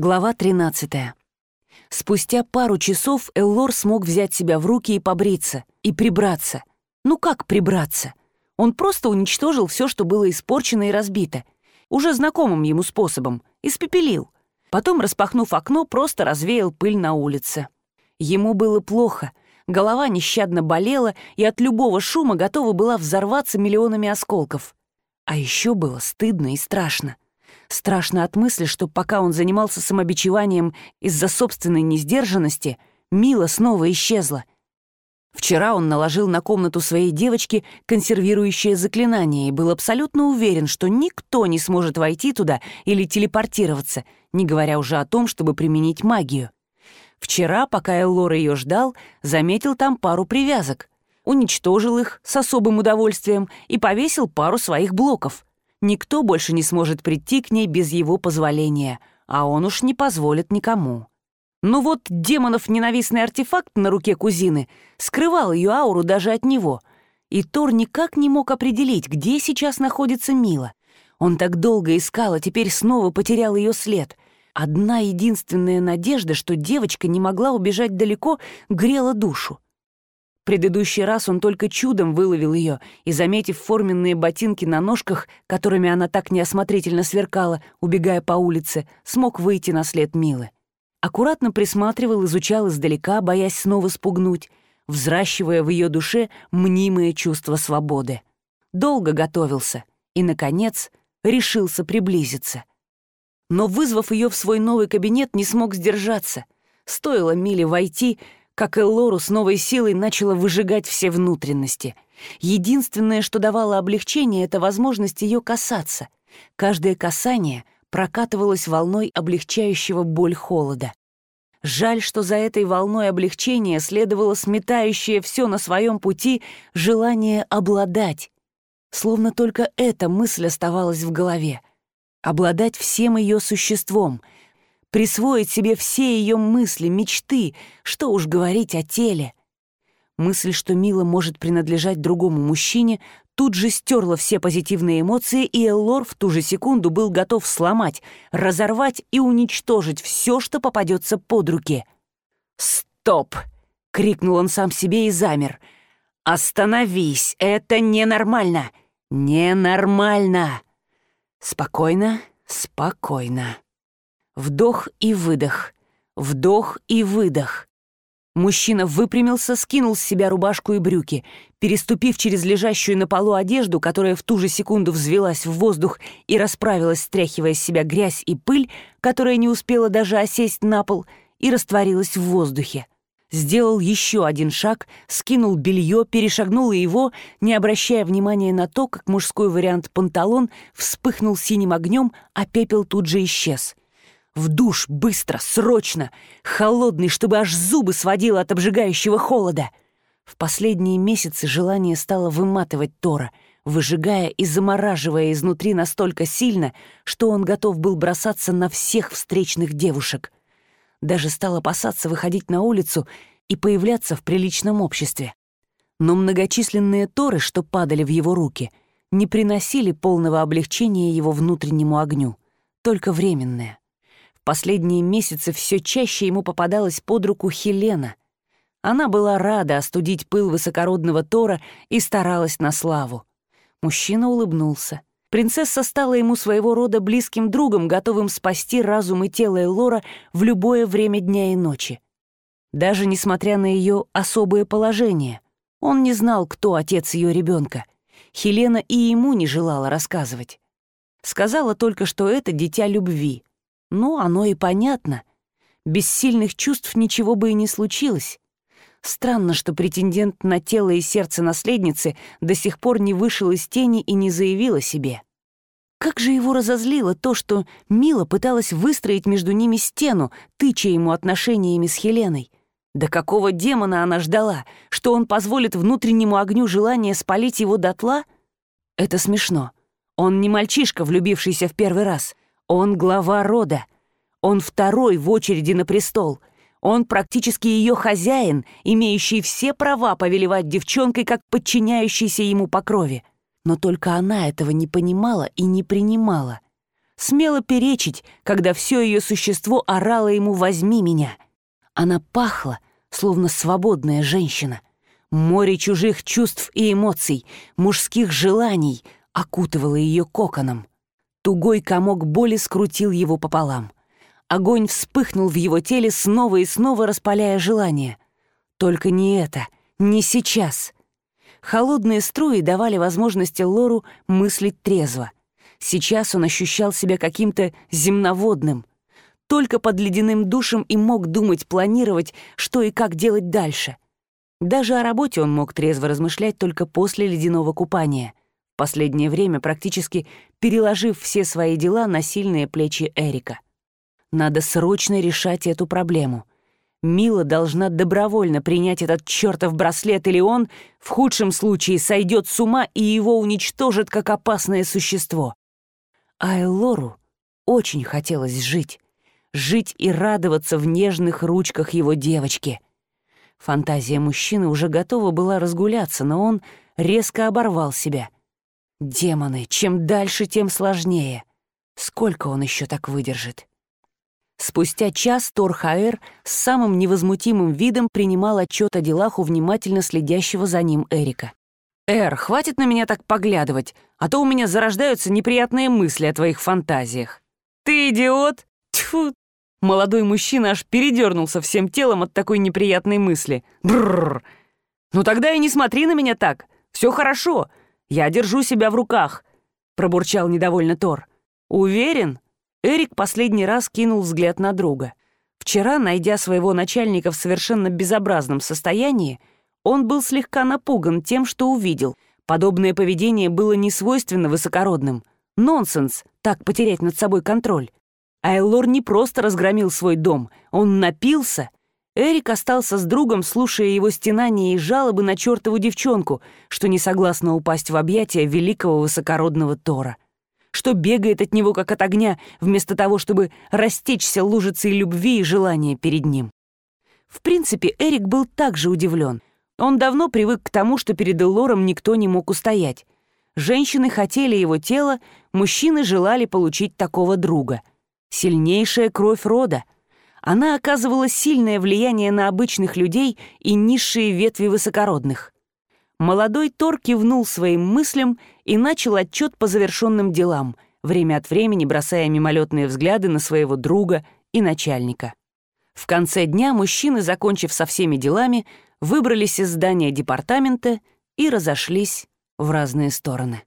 Глава 13. Спустя пару часов Эллор смог взять себя в руки и побриться, и прибраться. Ну как прибраться? Он просто уничтожил все, что было испорчено и разбито. Уже знакомым ему способом. Испепелил. Потом, распахнув окно, просто развеял пыль на улице. Ему было плохо. Голова нещадно болела, и от любого шума готова была взорваться миллионами осколков. А еще было стыдно и страшно. Страшно от мысли, что пока он занимался самобичеванием из-за собственной несдержанности, Мила снова исчезла. Вчера он наложил на комнату своей девочки консервирующее заклинание и был абсолютно уверен, что никто не сможет войти туда или телепортироваться, не говоря уже о том, чтобы применить магию. Вчера, пока Эллор ее ждал, заметил там пару привязок, уничтожил их с особым удовольствием и повесил пару своих блоков — Никто больше не сможет прийти к ней без его позволения, а он уж не позволит никому. Но вот демонов ненавистный артефакт на руке кузины скрывал ее ауру даже от него, и Тор никак не мог определить, где сейчас находится Мила. Он так долго искал, а теперь снова потерял ее след. Одна единственная надежда, что девочка не могла убежать далеко, грела душу предыдущий раз он только чудом выловил ее и, заметив форменные ботинки на ножках, которыми она так неосмотрительно сверкала, убегая по улице, смог выйти на след Милы. Аккуратно присматривал, изучал издалека, боясь снова спугнуть, взращивая в ее душе мнимое чувство свободы. Долго готовился и, наконец, решился приблизиться. Но, вызвав ее в свой новый кабинет, не смог сдержаться. Стоило Миле войти — как Эллору с новой силой начала выжигать все внутренности. Единственное, что давало облегчение, это возможность ее касаться. Каждое касание прокатывалось волной облегчающего боль холода. Жаль, что за этой волной облегчения следовало сметающее все на своем пути желание обладать. Словно только эта мысль оставалась в голове. Обладать всем ее существом — присвоить себе все ее мысли, мечты, что уж говорить о теле. Мысль, что Мила может принадлежать другому мужчине, тут же стерла все позитивные эмоции, и Эллор в ту же секунду был готов сломать, разорвать и уничтожить все, что попадется под руки. «Стоп!» — крикнул он сам себе и замер. «Остановись! Это ненормально! Ненормально!» «Спокойно, спокойно!» Вдох и выдох. Вдох и выдох. Мужчина выпрямился, скинул с себя рубашку и брюки. Переступив через лежащую на полу одежду, которая в ту же секунду взвелась в воздух и расправилась, стряхивая с себя грязь и пыль, которая не успела даже осесть на пол, и растворилась в воздухе. Сделал еще один шаг, скинул белье, перешагнул его, не обращая внимания на то, как мужской вариант панталон вспыхнул синим огнем, а пепел тут же исчез — в душ, быстро, срочно, холодный, чтобы аж зубы сводило от обжигающего холода. В последние месяцы желание стало выматывать Тора, выжигая и замораживая изнутри настолько сильно, что он готов был бросаться на всех встречных девушек. Даже стал опасаться выходить на улицу и появляться в приличном обществе. Но многочисленные Торы, что падали в его руки, не приносили полного облегчения его внутреннему огню, только временное. Последние месяцы все чаще ему попадалась под руку Хелена. Она была рада остудить пыл высокородного Тора и старалась на славу. Мужчина улыбнулся. Принцесса стала ему своего рода близким другом, готовым спасти разум и тело Элора в любое время дня и ночи. Даже несмотря на ее особое положение, он не знал, кто отец ее ребенка. Хелена и ему не желала рассказывать. Сказала только, что это дитя любви — ну, оно и понятно. Без сильных чувств ничего бы и не случилось. Странно, что претендент на тело и сердце наследницы до сих пор не вышел из тени и не заявил о себе. Как же его разозлило то, что Мила пыталась выстроить между ними стену, тыча ему отношениями с Хеленой. Да какого демона она ждала, что он позволит внутреннему огню желания спалить его дотла? Это смешно. Он не мальчишка, влюбившийся в первый раз. Он глава рода. Он второй в очереди на престол. Он практически ее хозяин, имеющий все права повелевать девчонкой, как подчиняющийся ему по крови. Но только она этого не понимала и не принимала. смело перечить, когда все ее существо орало ему «возьми меня». Она пахла, словно свободная женщина. Море чужих чувств и эмоций, мужских желаний окутывало ее коконом. Тугой комок боли скрутил его пополам. Огонь вспыхнул в его теле, снова и снова распаляя желание. Только не это, не сейчас. Холодные струи давали возможности Лору мыслить трезво. Сейчас он ощущал себя каким-то земноводным. Только под ледяным душем и мог думать, планировать, что и как делать дальше — даже о работе он мог трезво размышлять только после ледяного купания, последнее время практически переложив все свои дела на сильные плечи Эрика. Надо срочно решать эту проблему. Мила должна добровольно принять этот чертов браслет, или он, в худшем случае, сойдет с ума и его уничтожит как опасное существо. А Эллору очень хотелось жить. Жить и радоваться в нежных ручках его девочки — Фантазия мужчины уже готова была разгуляться, но он резко оборвал себя. Демоны, чем дальше, тем сложнее. Сколько он еще так выдержит? Спустя час Тор Хаэр с самым невозмутимым видом принимал отчет о делах у внимательно следящего за ним Эрика. «Эр, хватит на меня так поглядывать, а то у меня зарождаются неприятные мысли о твоих фантазиях». «Ты идиот? Тьфу, Молодой мужчина аж передернулся всем телом от такой неприятной мысли. Бррр. «Ну тогда и не смотри на меня так. Все хорошо. Я держу себя в руках», — пробурчал недовольно Тор. «Уверен?» Эрик последний раз кинул взгляд на друга. Вчера, найдя своего начальника в совершенно безобразном состоянии, он был слегка напуган тем, что увидел. Подобное поведение было не свойственно высокородным. Нонсенс — так потерять над собой контроль. Айлор не просто разгромил свой дом, он напился. Эрик остался с другом, слушая его стенания и жалобы на чертову девчонку, что не согласна упасть в объятия великого высокородного Тора, что бегает от него как от огня, вместо того, чтобы растечься лужицей любви и желания перед ним. В принципе, Эрик был также удивлен. Он давно привык к тому, что перед Эллором никто не мог устоять. Женщины хотели его тело, мужчины желали получить такого друга — Сильнейшая кровь рода. Она оказывала сильное влияние на обычных людей и низшие ветви высокородных. Молодой Тор кивнул своим мыслям и начал отчет по завершенным делам, время от времени бросая мимолетные взгляды на своего друга и начальника. В конце дня мужчины, закончив со всеми делами, выбрались из здания департамента и разошлись в разные стороны.